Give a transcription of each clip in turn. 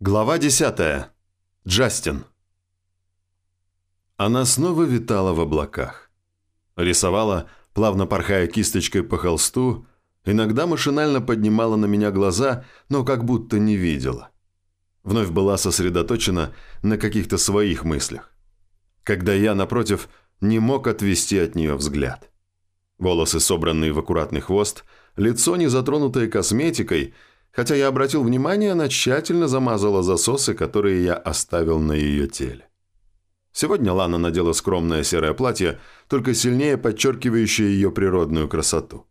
Глава 10. Джастин. Она снова витала в облаках. Рисовала, плавно порхая кисточкой по холсту, иногда машинально поднимала на меня глаза, но как будто не видела. Вновь была сосредоточена на каких-то своих мыслях. Когда я, напротив, не мог отвести от нее взгляд. Волосы, собранные в аккуратный хвост, лицо, не затронутое косметикой – хотя я обратил внимание, она тщательно замазала засосы, которые я оставил на ее теле. Сегодня Лана надела скромное серое платье, только сильнее подчеркивающее ее природную красоту.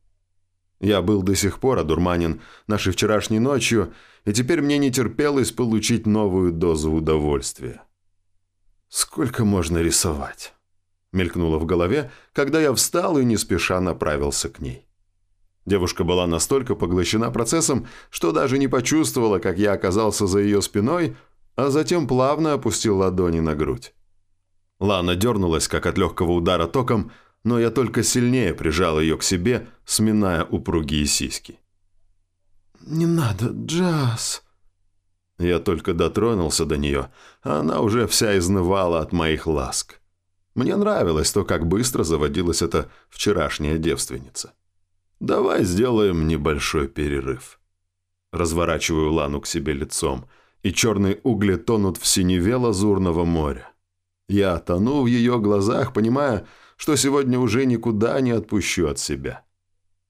Я был до сих пор одурманен нашей вчерашней ночью, и теперь мне не терпелось получить новую дозу удовольствия. «Сколько можно рисовать?» мелькнуло в голове, когда я встал и не спеша направился к ней. Девушка была настолько поглощена процессом, что даже не почувствовала, как я оказался за ее спиной, а затем плавно опустил ладони на грудь. Лана дернулась, как от легкого удара током, но я только сильнее прижал ее к себе, сминая упругие сиськи. «Не надо, Джаз!» Я только дотронулся до нее, а она уже вся изнывала от моих ласк. Мне нравилось то, как быстро заводилась эта вчерашняя девственница. Давай сделаем небольшой перерыв. Разворачиваю Лану к себе лицом, и черные угли тонут в синеве лазурного моря. Я тону в ее глазах, понимая, что сегодня уже никуда не отпущу от себя.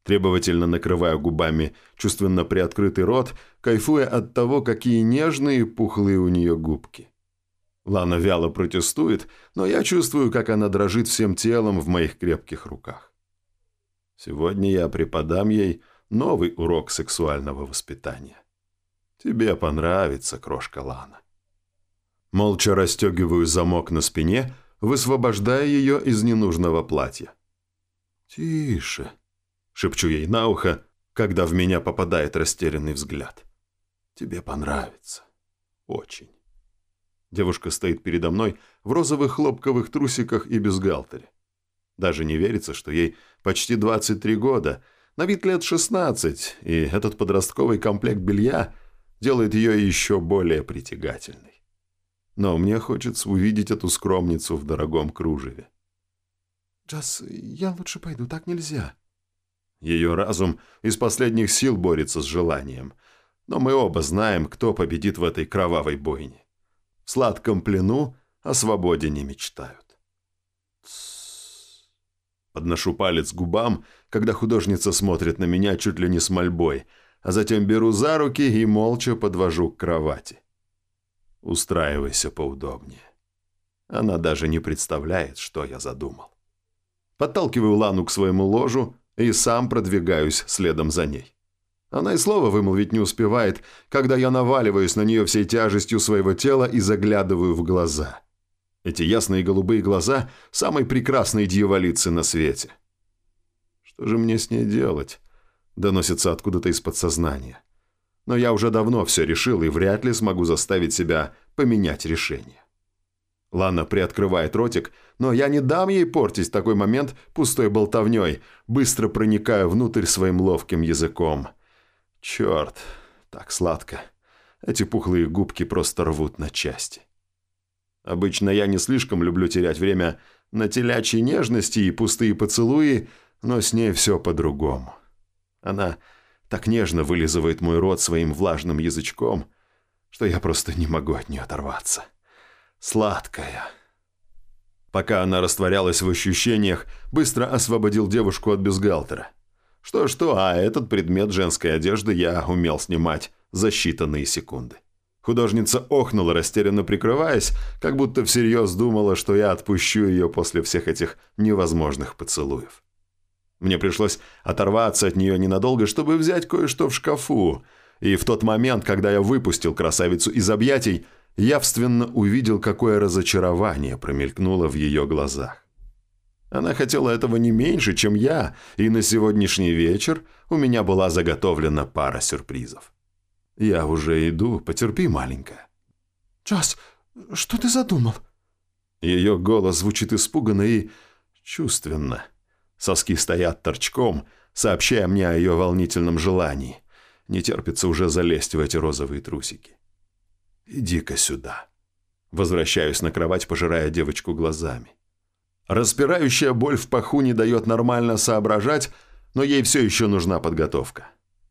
Требовательно накрываю губами чувственно приоткрытый рот, кайфуя от того, какие нежные и пухлые у нее губки. Лана вяло протестует, но я чувствую, как она дрожит всем телом в моих крепких руках. Сегодня я преподам ей новый урок сексуального воспитания. Тебе понравится, крошка Лана. Молча расстегиваю замок на спине, высвобождая ее из ненужного платья. «Тише», — шепчу ей на ухо, когда в меня попадает растерянный взгляд. «Тебе понравится. Очень». Девушка стоит передо мной в розовых хлопковых трусиках и бюстгальтере. Даже не верится, что ей почти 23 года, на вид лет 16, и этот подростковый комплект белья делает ее еще более притягательной. Но мне хочется увидеть эту скромницу в дорогом кружеве. «Джаз, я лучше пойду, так нельзя». Ее разум из последних сил борется с желанием, но мы оба знаем, кто победит в этой кровавой бойне. В сладком плену о свободе не мечтают. Подношу палец губам, когда художница смотрит на меня чуть ли не с мольбой, а затем беру за руки и молча подвожу к кровати. Устраивайся поудобнее. Она даже не представляет, что я задумал. Подталкиваю Лану к своему ложу и сам продвигаюсь следом за ней. Она и слова вымолвить не успевает, когда я наваливаюсь на нее всей тяжестью своего тела и заглядываю в глаза – эти ясные голубые глаза – самой прекрасной дьяволицы на свете. Что же мне с ней делать? Доносится откуда-то из подсознания. Но я уже давно все решил и вряд ли смогу заставить себя поменять решение. Лана приоткрывает ротик, но я не дам ей портить такой момент пустой болтовней, быстро проникая внутрь своим ловким языком. Черт, так сладко. Эти пухлые губки просто рвут на части. Обычно я не слишком люблю терять время на телячьей нежности и пустые поцелуи, но с ней все по-другому. Она так нежно вылизывает мой рот своим влажным язычком, что я просто не могу от нее оторваться. Сладкая. Пока она растворялась в ощущениях, быстро освободил девушку от бюстгальтера. Что-что, а этот предмет женской одежды я умел снимать за считанные секунды. Художница охнула, растерянно прикрываясь, как будто всерьез думала, что я отпущу ее после всех этих невозможных поцелуев. Мне пришлось оторваться от нее ненадолго, чтобы взять кое-что в шкафу, и в тот момент, когда я выпустил красавицу из объятий, явственно увидел, какое разочарование промелькнуло в ее глазах. Она хотела этого не меньше, чем я, и на сегодняшний вечер у меня была заготовлена пара сюрпризов. «Я уже иду, потерпи, маленькая». «Джаз, что ты задумал?» Ее голос звучит испуганно и чувственно. Соски стоят торчком, сообщая мне о ее волнительном желании. Не терпится уже залезть в эти розовые трусики. Иди-ка сюда. Возвращаюсь на кровать, пожирая девочку глазами. Распирающая боль в паху не дает нормально соображать, но ей все еще нужна подготовка.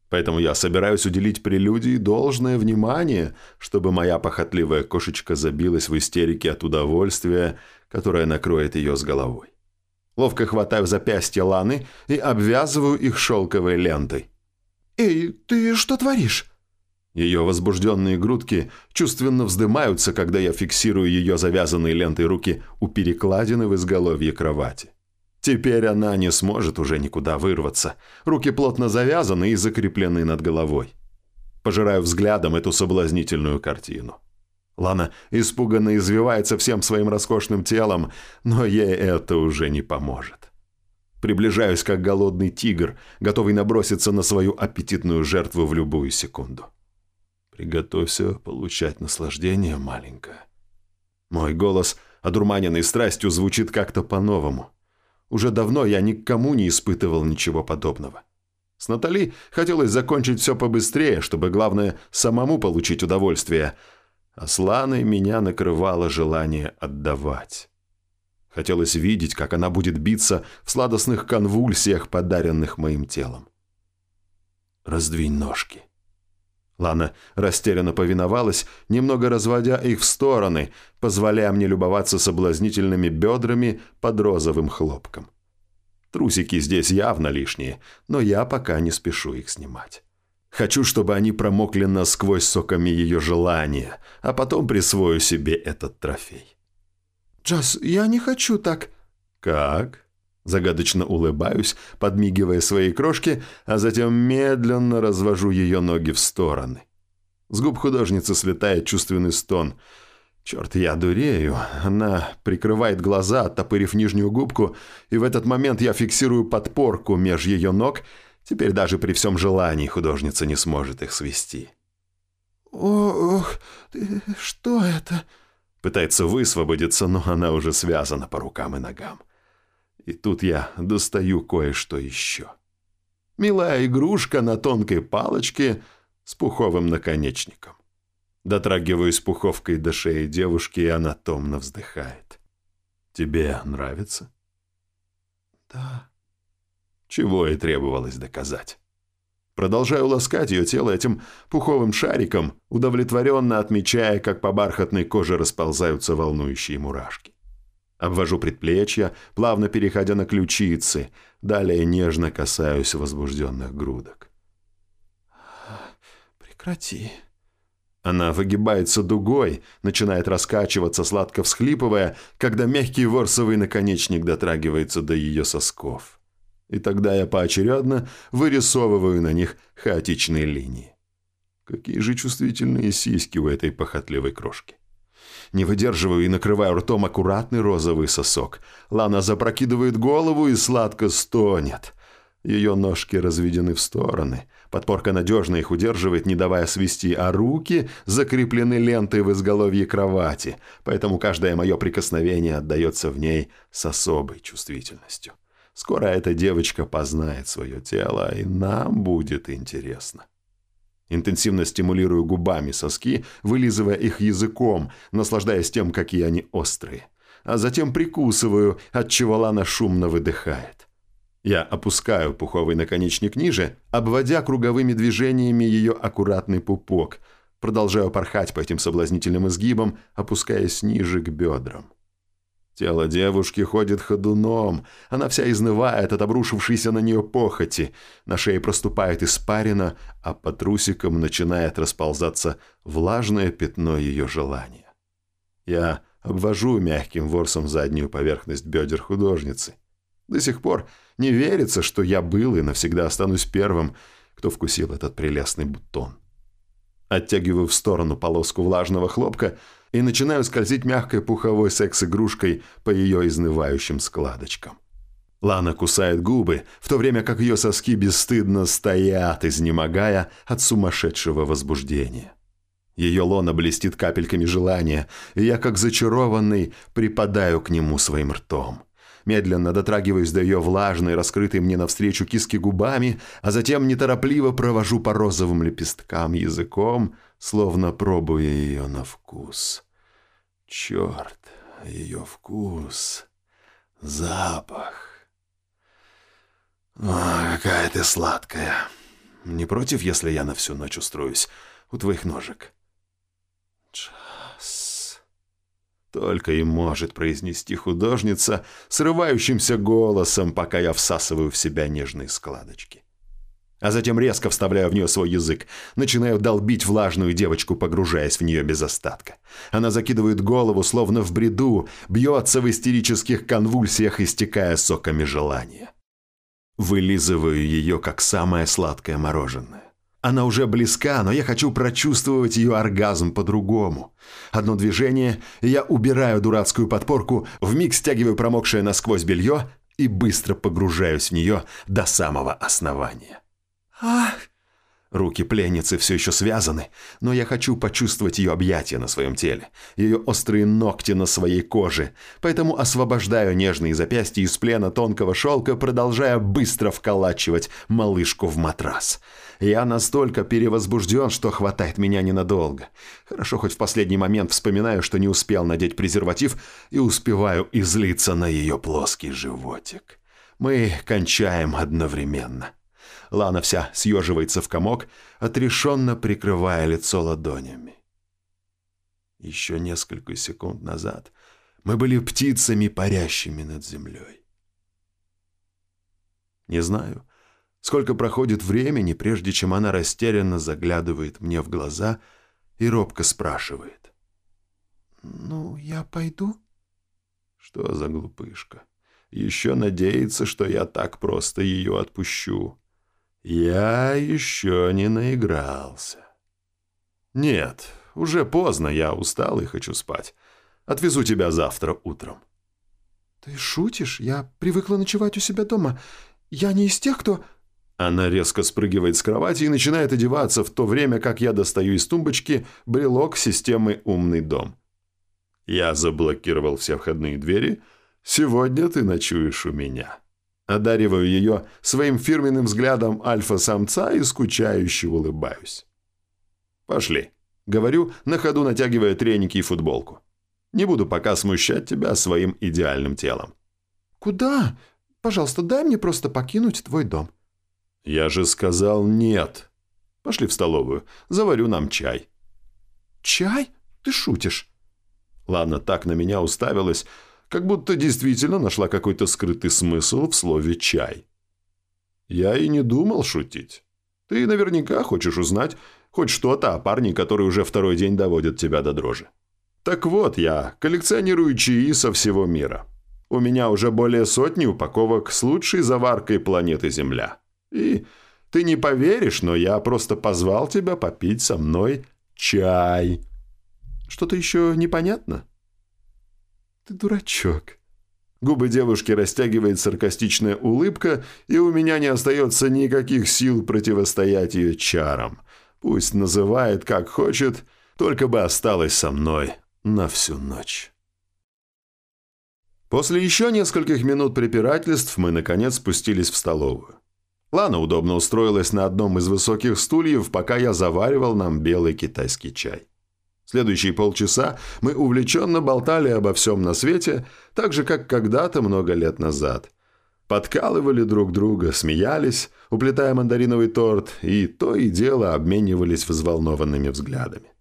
Поэтому я собираюсь уделить прелюдии должное внимание, чтобы моя похотливая кошечка забилась в истерике от удовольствия, которое накроет ее с головой. Ловко хватаю запястья Ланы и обвязываю их шелковой лентой. «Эй, ты что творишь?» Ее возбужденные грудки чувственно вздымаются, когда я фиксирую ее завязанные лентой руки у перекладины в изголовье кровати. Теперь она не сможет уже никуда вырваться. Руки плотно завязаны и закреплены над головой. Пожираю взглядом эту соблазнительную картину. Лана испуганно извивается всем своим роскошным телом, но ей это уже не поможет. Приближаюсь, как голодный тигр, готовый наброситься на свою аппетитную жертву в любую секунду. Приготовься получать наслаждение, маленькая. Мой голос, одурманенный страстью, звучит как-то по-новому. Уже давно я никому не испытывал ничего подобного. С Натали хотелось закончить все побыстрее, чтобы, главное, самому получить удовольствие. А с Ланой меня накрывало желание отдавать. Хотелось видеть, как она будет биться в сладостных конвульсиях, подаренных моим телом. «Раздвинь ножки», Лана растерянно повиновалась, немного разводя их в стороны, позволяя мне любоваться соблазнительными бедрами под розовым хлопком. Трусики здесь явно лишние, но я пока не спешу их снимать. Хочу, чтобы они промокли насквозь соками ее желания, а потом присвою себе этот трофей. «Джаз, я не хочу так...» «Как?» Загадочно улыбаюсь, подмигивая своей крошке, а затем медленно развожу ее ноги в стороны. С губ художницы слетает чувственный стон. Черт, я дурею. Она прикрывает глаза, оттопырив нижнюю губку, и в этот момент я фиксирую подпорку меж ее ног. Теперь даже при всем желании художница не сможет их свести. «Ох, что это?» Пытается высвободиться, но она уже связана по рукам и ногам. И тут я достаю кое-что еще. Милая игрушка на тонкой палочке с пуховым наконечником. Дотрагиваюсь пуховкой до шеи девушки, и она томно вздыхает. «Тебе нравится?» «Да». Чего и требовалось доказать. Продолжаю ласкать ее тело этим пуховым шариком, удовлетворенно отмечая, как по бархатной коже расползаются волнующие мурашки. Обвожу предплечья, плавно переходя на ключицы, далее нежно касаюсь возбужденных грудок. «Прекрати». Она выгибается дугой, начинает раскачиваться, сладко всхлипывая, когда мягкий ворсовый наконечник дотрагивается до ее сосков. И тогда я поочередно вырисовываю на них хаотичные линии. Какие же чувствительные сиськи у этой похотливой крошки. Не выдерживаю и накрываю ртом аккуратный розовый сосок. Лана запрокидывает голову и сладко стонет. Ее ножки разведены в стороны. Подпорка надежно их удерживает, не давая свести, а руки закреплены лентой в изголовье кровати, поэтому каждое мое прикосновение отдается в ней с особой чувствительностью. Скоро эта девочка познает свое тело, и нам будет интересно. Интенсивно стимулирую губами соски, вылизывая их языком, наслаждаясь тем, какие они острые. А затем прикусываю, отчего Лана шумно выдыхает. Я опускаю пуховый наконечник ниже, обводя круговыми движениями ее аккуратный пупок, продолжаю порхать по этим соблазнительным изгибам, опускаясь ниже к бедрам. Тело девушки ходит ходуном, она вся изнывает от обрушившейся на нее похоти, на шее проступает испарина, а по трусикам начинает расползаться влажное пятно ее желания. Я обвожу мягким ворсом заднюю поверхность бедер художницы. До сих пор не верится, что я был и навсегда останусь первым, кто вкусил этот прелестный бутон. Оттягиваю в сторону полоску влажного хлопка – и начинаю скользить мягкой пуховой секс-игрушкой по ее изнывающим складочкам. Лана кусает губы, в то время как ее соски бесстыдно стоят, изнемогая от сумасшедшего возбуждения. Ее лона блестит капельками желания, и я, как зачарованный, припадаю к нему своим ртом. Медленно дотрагиваюсь до ее влажной, раскрытой мне навстречу киски губами, а затем неторопливо провожу по розовым лепесткам языком, словно пробуя ее на вкус. Черт, ее вкус, запах. О, какая ты сладкая. Не против, если я на всю ночь устроюсь у твоих ножек? Час. Только и может произнести художница срывающимся голосом, пока я всасываю в себя нежные складочки а затем резко вставляю в нее свой язык. Начинаю долбить влажную девочку, погружаясь в нее без остатка. Она закидывает голову, словно в бреду, бьется в истерических конвульсиях, истекая соками желания. Вылизываю ее, как самое сладкое мороженое. Она уже близка, но я хочу прочувствовать ее оргазм по-другому. Одно движение, я убираю дурацкую подпорку, вмиг стягиваю промокшее насквозь белье и быстро погружаюсь в нее до самого основания. «Ах!» Руки пленницы все еще связаны, но я хочу почувствовать ее объятия на своем теле, ее острые ногти на своей коже, поэтому освобождаю нежные запястья из плена тонкого шелка, продолжая быстро вколачивать малышку в матрас. Я настолько перевозбужден, что хватает меня ненадолго. Хорошо, хоть в последний момент вспоминаю, что не успел надеть презерватив и успеваю излиться на ее плоский животик. Мы кончаем одновременно. Лана вся съеживается в комок, отрешенно прикрывая лицо ладонями. Еще несколько секунд назад мы были птицами, парящими над землей. Не знаю, сколько проходит времени, прежде чем она растерянно заглядывает мне в глаза и робко спрашивает. «Ну, я пойду?» Что за глупышка? Еще надеется, что я так просто ее отпущу. Я еще не наигрался. Нет, уже поздно, я устал и хочу спать. Отвезу тебя завтра утром. Ты шутишь? Я привыкла ночевать у себя дома. Я не из тех, кто... Она резко спрыгивает с кровати и начинает одеваться, в то время как я достаю из тумбочки брелок системы «Умный дом». Я заблокировал все входные двери. Сегодня ты ночуешь у меня. Одариваю ее своим фирменным взглядом альфа-самца и скучающе улыбаюсь. «Пошли», — говорю, на ходу натягивая треники и футболку. «Не буду пока смущать тебя своим идеальным телом». «Куда? Пожалуйста, дай мне просто покинуть твой дом». «Я же сказал нет. Пошли в столовую, заварю нам чай». «Чай? Ты шутишь?» Ладно, так на меня уставилась, как будто действительно нашла какой-то скрытый смысл в слове «чай». Я и не думал шутить. Ты наверняка хочешь узнать хоть что-то о парне, который уже второй день доводит тебя до дрожи. Так вот, я коллекционирую чаи со всего мира. У меня уже более сотни упаковок с лучшей заваркой планеты Земля. И ты не поверишь, но я просто позвал тебя попить со мной чай. Что-то еще непонятно?» «Ты дурачок». Губы девушки растягивает саркастичная улыбка, и у меня не остается никаких сил противостоять ее чарам. Пусть называет как хочет, только бы осталась со мной на всю ночь. После еще нескольких минут препирательств мы, наконец, спустились в столовую. Лана удобно устроилась на одном из высоких стульев, пока я заваривал нам белый китайский чай. Следующие полчаса мы увлеченно болтали обо всем на свете, так же, как когда-то много лет назад. Подкалывали друг друга, смеялись, уплетая мандариновый торт, и то и дело обменивались взволнованными взглядами.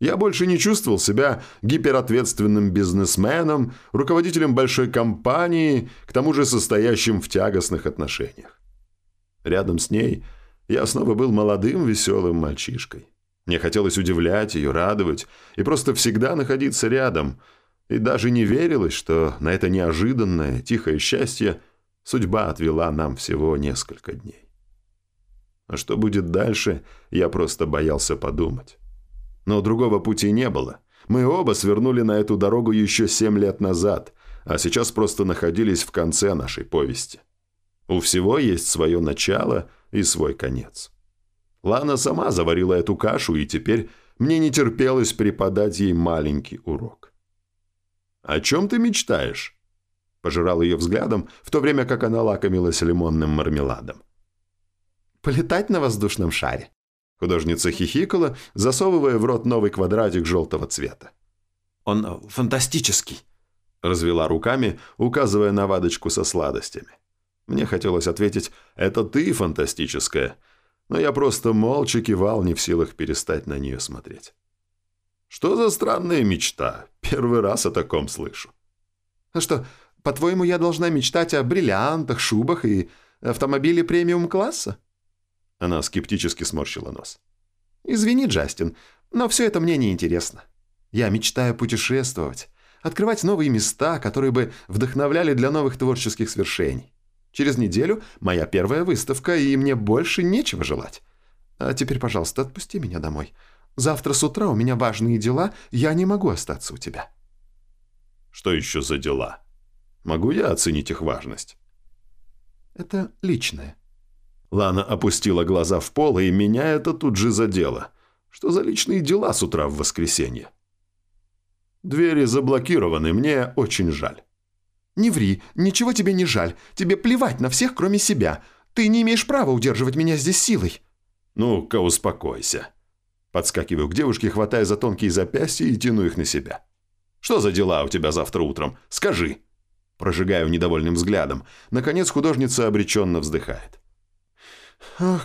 Я больше не чувствовал себя гиперответственным бизнесменом, руководителем большой компании, к тому же состоящим в тягостных отношениях. Рядом с ней я снова был молодым веселым мальчишкой. Мне хотелось удивлять ее, радовать и просто всегда находиться рядом. И даже не верилось, что на это неожиданное, тихое счастье судьба отвела нам всего несколько дней. А что будет дальше, я просто боялся подумать. Но другого пути не было. Мы оба свернули на эту дорогу еще семь лет назад, а сейчас просто находились в конце нашей повести. У всего есть свое начало и свой конец. Лана сама заварила эту кашу, и теперь мне не терпелось преподать ей маленький урок. «О чем ты мечтаешь?» Пожирал ее взглядом, в то время как она лакомилась лимонным мармеладом. «Полетать на воздушном шаре». Художница хихикала, засовывая в рот новый квадратик желтого цвета. «Он фантастический», — развела руками, указывая на вадочку со сладостями. Мне хотелось ответить «это ты фантастическая», но я просто молча кивал, не в силах перестать на нее смотреть. Что за странная мечта? Первый раз о таком слышу. А что, по-твоему, я должна мечтать о бриллиантах, шубах и автомобиле премиум-класса? Она скептически сморщила нос. Извини, Джастин, но все это мне не интересно. Я мечтаю путешествовать, открывать новые места, которые бы вдохновляли для новых творческих свершений. Через неделю моя первая выставка, и мне больше нечего желать. А теперь, пожалуйста, отпусти меня домой. Завтра с утра у меня важные дела, я не могу остаться у тебя». «Что еще за дела? Могу я оценить их важность?» «Это личное». Лана опустила глаза в пол, и меня это тут же задело. Что за личные дела с утра в воскресенье? Двери заблокированы, мне очень жаль. «Не ври, ничего тебе не жаль. Тебе плевать на всех, кроме себя. Ты не имеешь права удерживать меня здесь силой». «Ну-ка, успокойся». Подскакиваю к девушке, хватая за тонкие запястья и тяну их на себя. «Что за дела у тебя завтра утром? Скажи!» Прожигаю недовольным взглядом. Наконец художница обреченно вздыхает.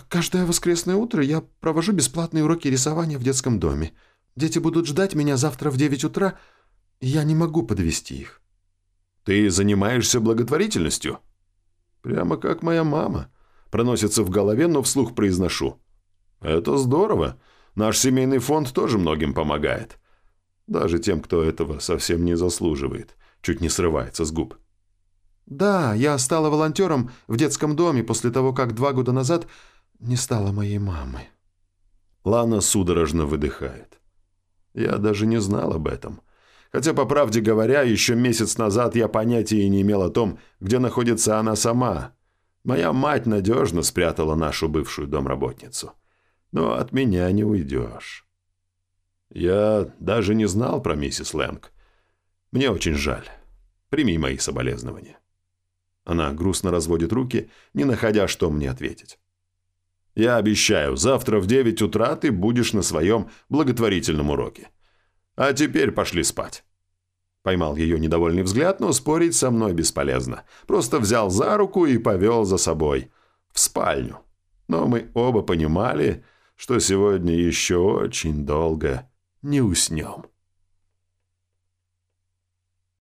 «Каждое воскресное утро я провожу бесплатные уроки рисования в детском доме. Дети будут ждать меня завтра в 9 утра, и я не могу подвести их». «Ты занимаешься благотворительностью?» «Прямо как моя мама». Проносится в голове, но вслух произношу. «Это здорово. Наш семейный фонд тоже многим помогает. Даже тем, кто этого совсем не заслуживает. Чуть не срывается с губ. «Да, я стала волонтером в детском доме после того, как два года назад не стала моей мамой». Лана судорожно выдыхает. Я даже не знал об этом. Хотя, по правде говоря, еще месяц назад я понятия не имел о том, где находится она сама. Моя мать надежно спрятала нашу бывшую домработницу но от меня не уйдешь. Я даже не знал про миссис Лэнг. Мне очень жаль. Прими мои соболезнования. Она грустно разводит руки, не находя, что мне ответить. Я обещаю, завтра в 9 утра ты будешь на своем благотворительном уроке. А теперь пошли спать. Поймал ее недовольный взгляд, но спорить со мной бесполезно. Просто взял за руку и повел за собой. В спальню. Но мы оба понимали, что сегодня еще очень долго не уснем.